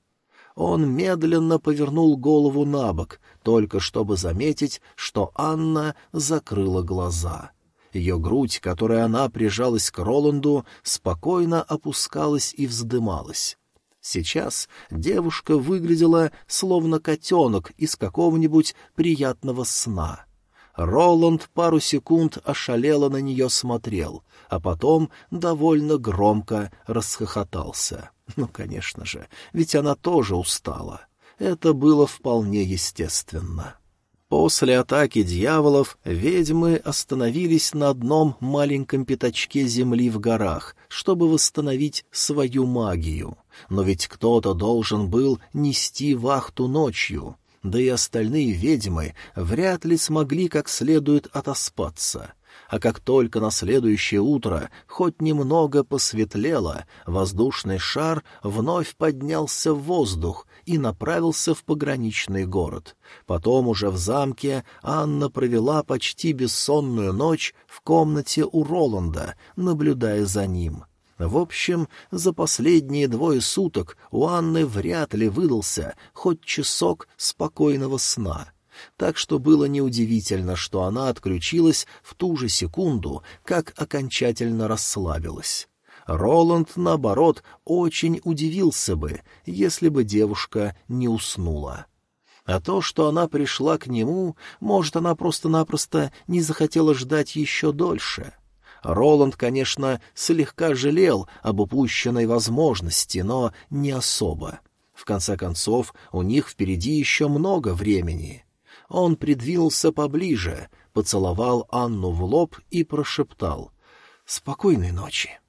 Он медленно повернул голову на бок, только чтобы заметить, что Анна закрыла глаза. Ее грудь, которой она прижалась к Роланду, спокойно опускалась и вздымалась. Сейчас девушка выглядела словно котенок из какого-нибудь приятного сна. Роланд пару секунд ошалело на нее смотрел, а потом довольно громко расхохотался. Ну, конечно же, ведь она тоже устала. Это было вполне естественно. После атаки дьяволов ведьмы остановились на одном маленьком пятачке земли в горах, чтобы восстановить свою магию. Но ведь кто-то должен был нести вахту ночью, да и остальные ведьмы вряд ли смогли как следует отоспаться а как только на следующее утро хоть немного посветлело, воздушный шар вновь поднялся в воздух и направился в пограничный город. Потом уже в замке Анна провела почти бессонную ночь в комнате у Роланда, наблюдая за ним. В общем, за последние двое суток у Анны вряд ли выдался хоть часок спокойного сна — так что было неудивительно, что она отключилась в ту же секунду, как окончательно расслабилась. Роланд, наоборот, очень удивился бы, если бы девушка не уснула. А то, что она пришла к нему, может, она просто-напросто не захотела ждать еще дольше. Роланд, конечно, слегка жалел об упущенной возможности, но не особо. В конце концов, у них впереди еще много времени. Он придвинулся поближе, поцеловал Анну в лоб и прошептал «Спокойной ночи».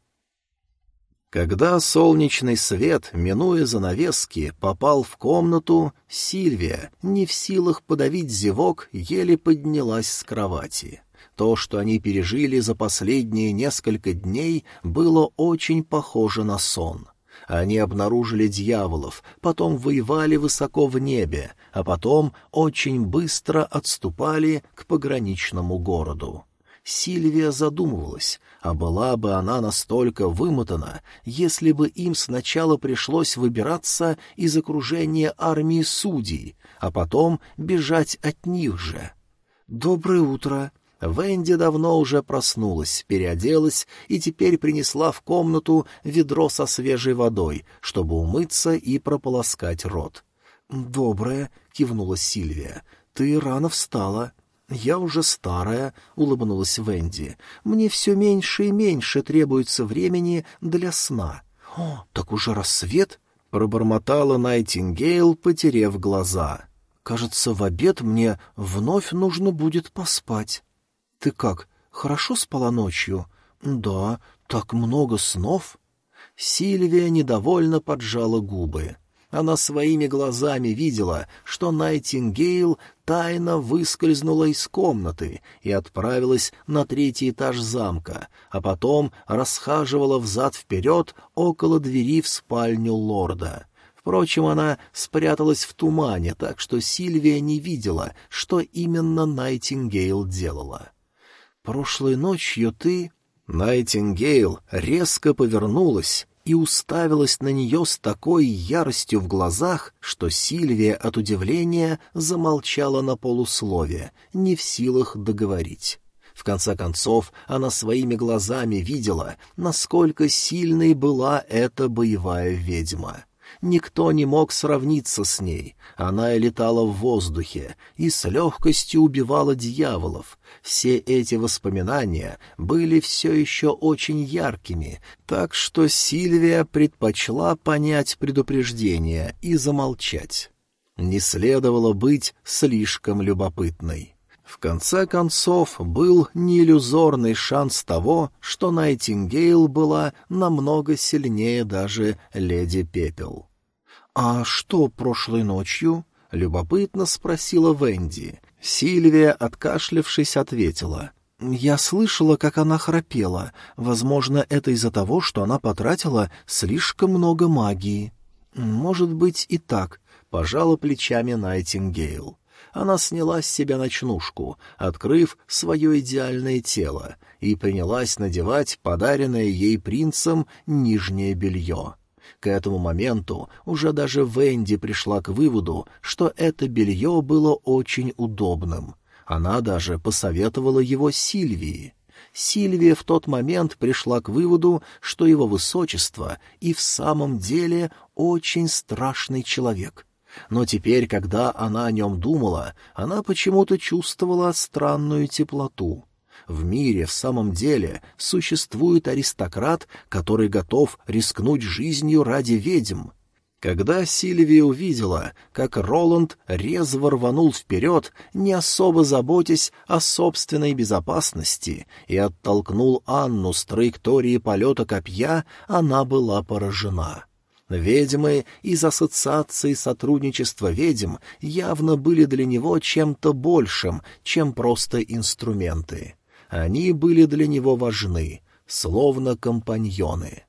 Когда солнечный свет, минуя занавески, попал в комнату, Сильвия, не в силах подавить зевок, еле поднялась с кровати. То, что они пережили за последние несколько дней, было очень похоже на сон — они обнаружили дьяволов, потом воевали высоко в небе, а потом очень быстро отступали к пограничному городу. Сильвия задумывалась, а была бы она настолько вымотана, если бы им сначала пришлось выбираться из окружения армии судей, а потом бежать от них же. «Доброе утро!» Венди давно уже проснулась, переоделась и теперь принесла в комнату ведро со свежей водой, чтобы умыться и прополоскать рот. «Доброе», — кивнула Сильвия, — «ты рано встала». «Я уже старая», — улыбнулась Венди. «Мне все меньше и меньше требуется времени для сна». «О, так уже рассвет?» — пробормотала Найтингейл, потерев глаза. «Кажется, в обед мне вновь нужно будет поспать». «Ты как, хорошо спала ночью?» «Да, так много снов». Сильвия недовольно поджала губы. Она своими глазами видела, что Найтингейл тайно выскользнула из комнаты и отправилась на третий этаж замка, а потом расхаживала взад-вперед около двери в спальню лорда. Впрочем, она спряталась в тумане, так что Сильвия не видела, что именно Найтингейл делала. Прошлой ночью ты...» Найтингейл резко повернулась и уставилась на нее с такой яростью в глазах, что Сильвия от удивления замолчала на полуслове, не в силах договорить. В конце концов, она своими глазами видела, насколько сильной была эта боевая ведьма. Никто не мог сравниться с ней. Она и летала в воздухе, и с легкостью убивала дьяволов. Все эти воспоминания были все еще очень яркими, так что Сильвия предпочла понять предупреждение и замолчать. Не следовало быть слишком любопытной. В конце концов, был неиллюзорный шанс того, что Найтингейл была намного сильнее даже Леди Пепел. «А что прошлой ночью?» — любопытно спросила Венди. Сильвия, откашлявшись, ответила. «Я слышала, как она храпела. Возможно, это из-за того, что она потратила слишком много магии». «Может быть и так», — пожала плечами Найтингейл она сняла с себя ночнушку, открыв свое идеальное тело, и принялась надевать подаренное ей принцем нижнее белье. К этому моменту уже даже Венди пришла к выводу, что это белье было очень удобным. Она даже посоветовала его Сильвии. Сильвия в тот момент пришла к выводу, что его высочество и в самом деле очень страшный человек — но теперь, когда она о нем думала, она почему-то чувствовала странную теплоту. В мире в самом деле существует аристократ, который готов рискнуть жизнью ради ведьм. Когда Сильвия увидела, как Роланд резво рванул вперед, не особо заботясь о собственной безопасности, и оттолкнул Анну с траектории полета копья, она была поражена. Ведьмы из Ассоциации сотрудничества ведьм явно были для него чем-то большим, чем просто инструменты. Они были для него важны, словно компаньоны.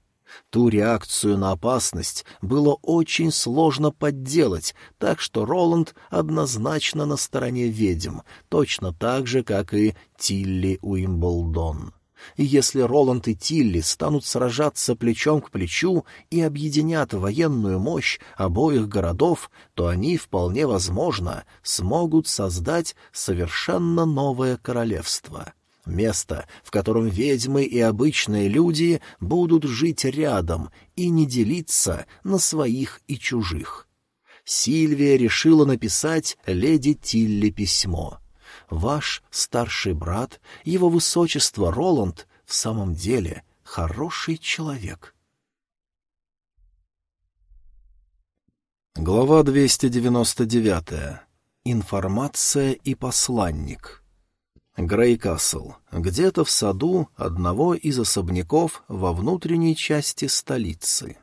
Ту реакцию на опасность было очень сложно подделать, так что Роланд однозначно на стороне ведьм, точно так же, как и Тилли Уимблдон. И если Роланд и Тилли станут сражаться плечом к плечу и объединят военную мощь обоих городов, то они, вполне возможно, смогут создать совершенно новое королевство. Место, в котором ведьмы и обычные люди будут жить рядом и не делиться на своих и чужих. Сильвия решила написать леди Тилли письмо — Ваш старший брат, его высочество Роланд, в самом деле хороший человек. Глава 299. Информация и посланник. Грейкасл. Где-то в саду одного из особняков во внутренней части столицы.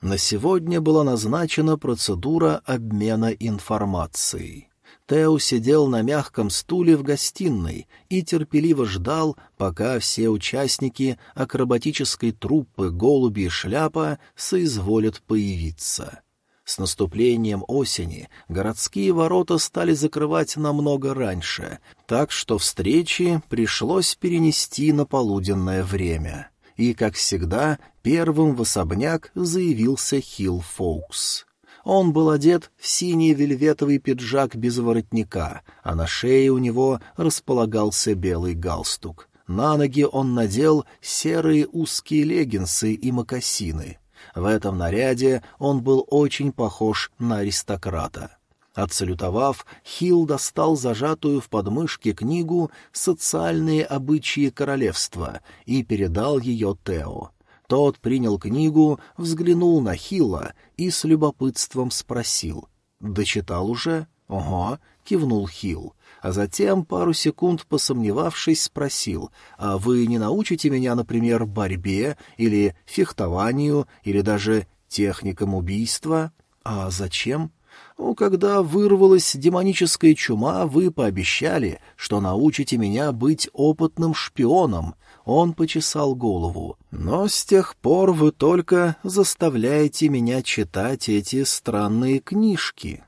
На сегодня была назначена процедура обмена информацией. Тео сидел на мягком стуле в гостиной и терпеливо ждал, пока все участники акробатической труппы «Голуби и шляпа» соизволят появиться. С наступлением осени городские ворота стали закрывать намного раньше, так что встречи пришлось перенести на полуденное время. И, как всегда, первым в особняк заявился Хилл Фоукс. Он был одет в синий вельветовый пиджак без воротника, а на шее у него располагался белый галстук. На ноги он надел серые узкие леггинсы и мокасины. В этом наряде он был очень похож на аристократа. Отсалютовав, Хилл достал зажатую в подмышке книгу «Социальные обычаи королевства» и передал ее Тео. Тот принял книгу, взглянул на Хилла и с любопытством спросил. «Дочитал уже?» «Ого», — кивнул Хилл. А затем, пару секунд посомневавшись, спросил, «А вы не научите меня, например, борьбе или фехтованию или даже техникам убийства?» «А зачем?» Ну, когда вырвалась демоническая чума, вы пообещали, что научите меня быть опытным шпионом. Он почесал голову. Но с тех пор вы только заставляете меня читать эти странные книжки.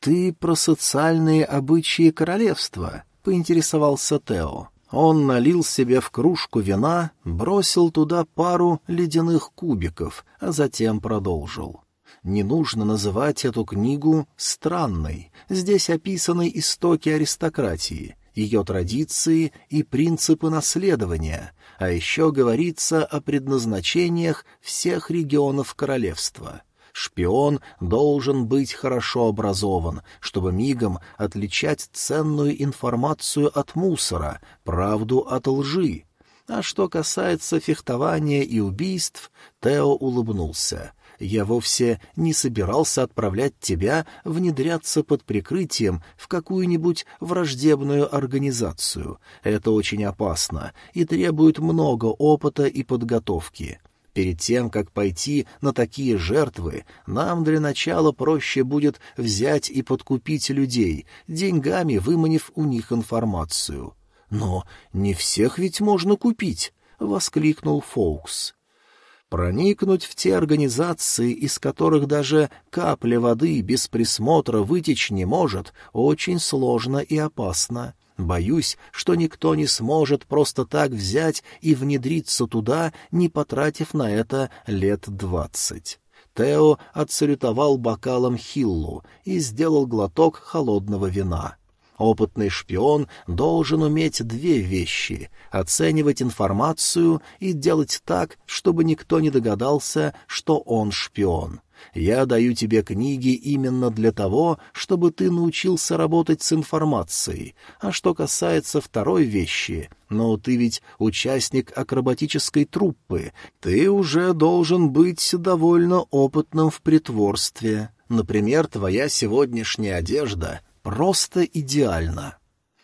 Ты про социальные обычаи королевства, поинтересовался Тео. Он налил себе в кружку вина, бросил туда пару ледяных кубиков, а затем продолжил. Не нужно называть эту книгу странной. Здесь описаны истоки аристократии ее традиции и принципы наследования, а еще говорится о предназначениях всех регионов королевства. Шпион должен быть хорошо образован, чтобы мигом отличать ценную информацию от мусора, правду от лжи. А что касается фехтования и убийств, Тео улыбнулся. Я вовсе не собирался отправлять тебя внедряться под прикрытием в какую-нибудь враждебную организацию. Это очень опасно и требует много опыта и подготовки. Перед тем, как пойти на такие жертвы, нам для начала проще будет взять и подкупить людей, деньгами выманив у них информацию. «Но не всех ведь можно купить!» — воскликнул Фоукс. Проникнуть в те организации, из которых даже капля воды без присмотра вытечь не может, очень сложно и опасно. Боюсь, что никто не сможет просто так взять и внедриться туда, не потратив на это лет двадцать. Тео отсалютовал бокалом Хиллу и сделал глоток холодного вина. Опытный шпион должен уметь две вещи — оценивать информацию и делать так, чтобы никто не догадался, что он шпион. Я даю тебе книги именно для того, чтобы ты научился работать с информацией. А что касается второй вещи, ну, ты ведь участник акробатической труппы, ты уже должен быть довольно опытным в притворстве. Например, твоя сегодняшняя одежда Просто идеально.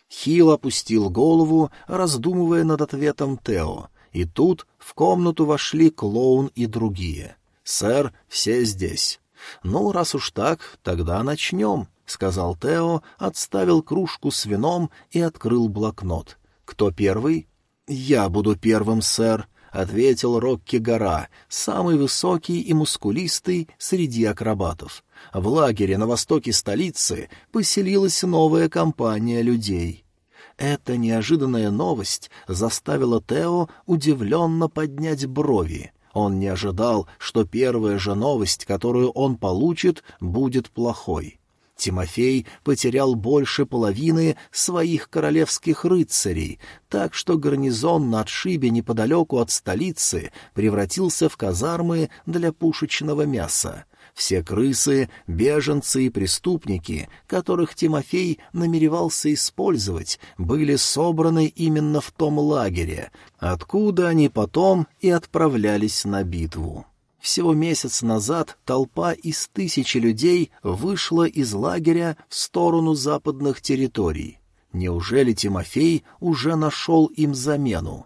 Хил опустил голову, раздумывая над ответом Тео, и тут в комнату вошли клоун и другие. «Сэр, все здесь». «Ну, раз уж так, тогда начнем», — сказал Тео, отставил кружку с вином и открыл блокнот. «Кто первый?» «Я буду первым, сэр», — ответил Рокки Гора, самый высокий и мускулистый среди акробатов. В лагере на востоке столицы поселилась новая компания людей. Эта неожиданная новость заставила Тео удивленно поднять брови. Он не ожидал, что первая же новость, которую он получит, будет плохой. Тимофей потерял больше половины своих королевских рыцарей, так что гарнизон на отшибе неподалеку от столицы превратился в казармы для пушечного мяса. Все крысы, беженцы и преступники, которых Тимофей намеревался использовать, были собраны именно в том лагере, откуда они потом и отправлялись на битву. Всего месяц назад толпа из тысячи людей вышла из лагеря в сторону западных территорий. Неужели Тимофей уже нашел им замену?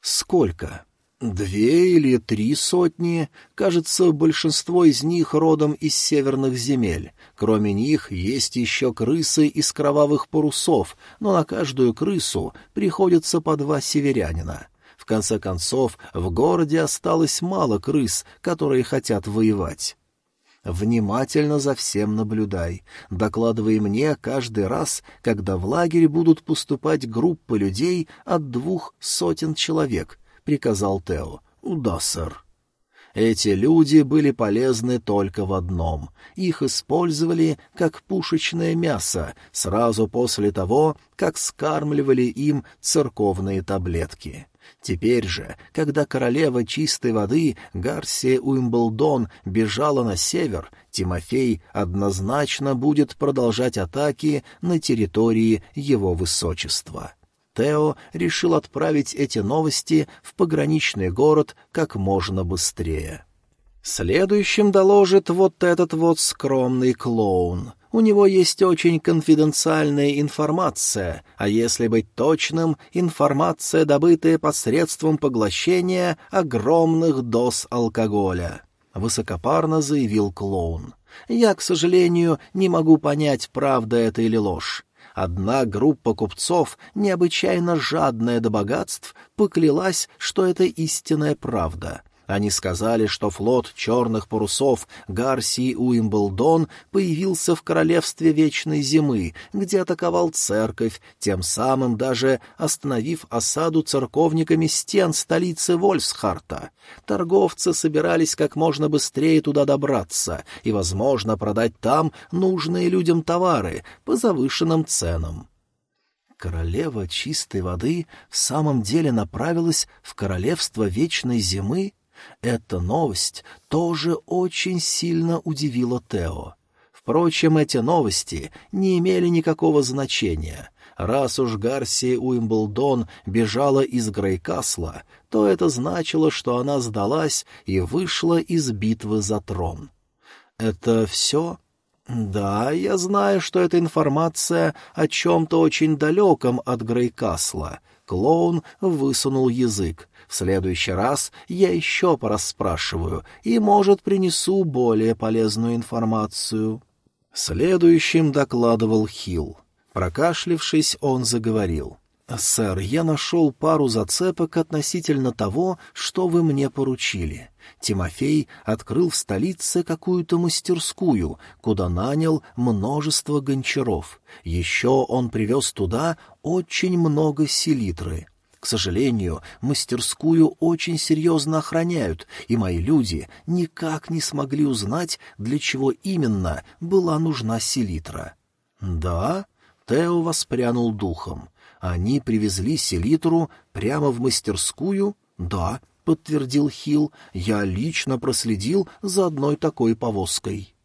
Сколько? Две или три сотни. Кажется, большинство из них родом из северных земель. Кроме них есть еще крысы из кровавых парусов, но на каждую крысу приходится по два северянина. В конце концов, в городе осталось мало крыс, которые хотят воевать. Внимательно за всем наблюдай. Докладывай мне каждый раз, когда в лагере будут поступать группы людей от двух сотен человек —— приказал Тео. «Да, сэр». Эти люди были полезны только в одном. Их использовали как пушечное мясо сразу после того, как скармливали им церковные таблетки. Теперь же, когда королева чистой воды Гарсия Уимблдон бежала на север, Тимофей однозначно будет продолжать атаки на территории его высочества. Тео решил отправить эти новости в пограничный город как можно быстрее. Следующим доложит вот этот вот скромный клоун. У него есть очень конфиденциальная информация, а если быть точным, информация, добытая посредством поглощения огромных доз алкоголя. Высокопарно заявил клоун. Я, к сожалению, не могу понять, правда это или ложь. Одна группа купцов, необычайно жадная до богатств, поклялась, что это истинная правда. Они сказали, что флот черных парусов Гарсии Уимблдон появился в королевстве Вечной Зимы, где атаковал церковь, тем самым даже остановив осаду церковниками стен столицы Вольсхарта. Торговцы собирались как можно быстрее туда добраться и, возможно, продать там нужные людям товары по завышенным ценам. Королева чистой воды в самом деле направилась в королевство Вечной Зимы? Эта новость тоже очень сильно удивила Тео. Впрочем, эти новости не имели никакого значения. Раз уж Гарси Уимблдон бежала из Грейкасла, то это значило, что она сдалась и вышла из битвы за трон. «Это все?» «Да, я знаю, что эта информация о чем-то очень далеком от Грейкасла». Клоун высунул язык. «В следующий раз я еще порасспрашиваю и, может, принесу более полезную информацию». Следующим докладывал Хилл. Прокашлившись, он заговорил. «Сэр, я нашел пару зацепок относительно того, что вы мне поручили. Тимофей открыл в столице какую-то мастерскую, куда нанял множество гончаров. Еще он привез туда очень много селитры. К сожалению, мастерскую очень серьезно охраняют, и мои люди никак не смогли узнать, для чего именно была нужна селитра. «Да?» — Тео воспрянул духом. «Они привезли селитру прямо в мастерскую?» «Да», — подтвердил Хилл, — «я лично проследил за одной такой повозкой».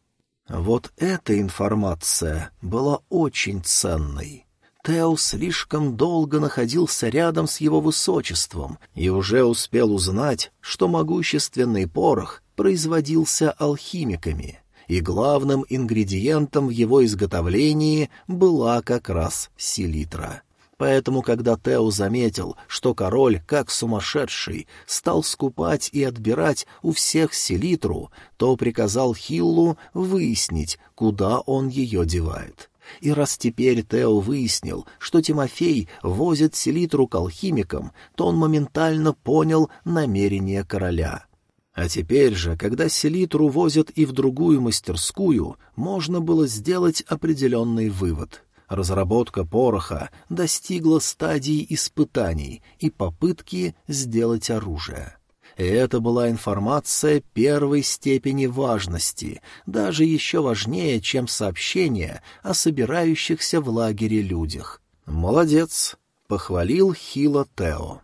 Вот эта информация была очень ценной. Тео слишком долго находился рядом с его высочеством и уже успел узнать, что могущественный порох производился алхимиками, и главным ингредиентом в его изготовлении была как раз селитра. Поэтому, когда Тео заметил, что король, как сумасшедший, стал скупать и отбирать у всех селитру, то приказал Хиллу выяснить, куда он ее девает. И раз теперь Тео выяснил, что Тимофей возит селитру к алхимикам, то он моментально понял намерение короля. А теперь же, когда селитру возят и в другую мастерскую, можно было сделать определенный вывод. Разработка пороха достигла стадии испытаний и попытки сделать оружие. Это была информация первой степени важности, даже еще важнее, чем сообщение о собирающихся в лагере людях. «Молодец!» — похвалил Хила Тео.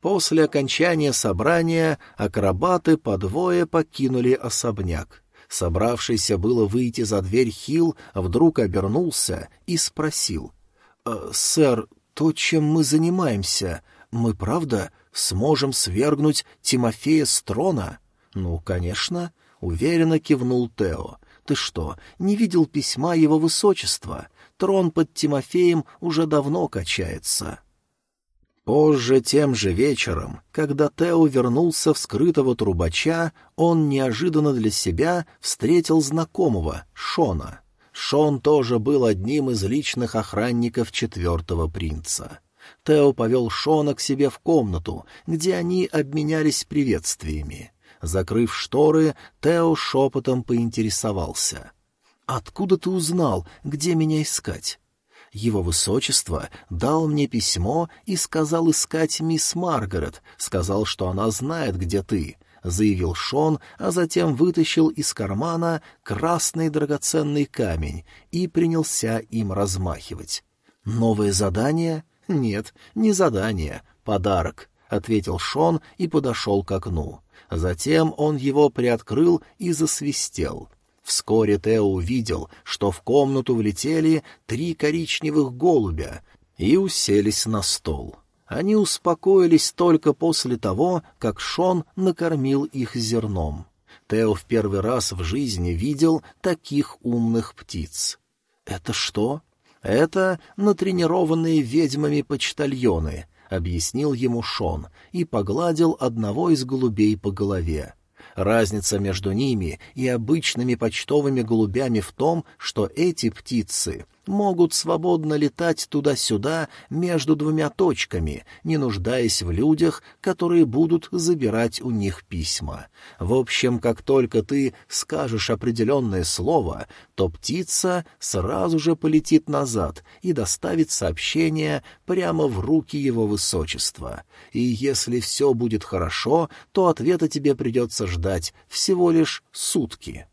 После окончания собрания акробаты по двое покинули особняк. Собравшийся было выйти за дверь Хил вдруг обернулся и спросил. «Э, «Сэр, то, чем мы занимаемся, мы, правда, сможем свергнуть Тимофея с трона? — Ну, конечно, — уверенно кивнул Тео. — Ты что, не видел письма его высочества? Трон под Тимофеем уже давно качается. Позже, тем же вечером, когда Тео вернулся в скрытого трубача, он неожиданно для себя встретил знакомого, Шона. Шон тоже был одним из личных охранников четвертого принца. Тео повел Шона к себе в комнату, где они обменялись приветствиями. Закрыв шторы, Тео шепотом поинтересовался. «Откуда ты узнал, где меня искать?» Его высочество дал мне письмо и сказал искать мисс Маргарет, сказал, что она знает, где ты, — заявил Шон, а затем вытащил из кармана красный драгоценный камень и принялся им размахивать. «Новое задание?» «Нет, не задание, подарок», — ответил Шон и подошел к окну. Затем он его приоткрыл и засвистел. Вскоре Тео увидел, что в комнату влетели три коричневых голубя и уселись на стол. Они успокоились только после того, как Шон накормил их зерном. Тео в первый раз в жизни видел таких умных птиц. «Это что?» «Это натренированные ведьмами почтальоны», — объяснил ему Шон и погладил одного из голубей по голове. Разница между ними и обычными почтовыми голубями в том, что эти птицы могут свободно летать туда-сюда между двумя точками, не нуждаясь в людях, которые будут забирать у них письма. В общем, как только ты скажешь определенное слово, то птица сразу же полетит назад и доставит сообщение прямо в руки его высочества. И если все будет хорошо, то ответа тебе придется ждать всего лишь сутки.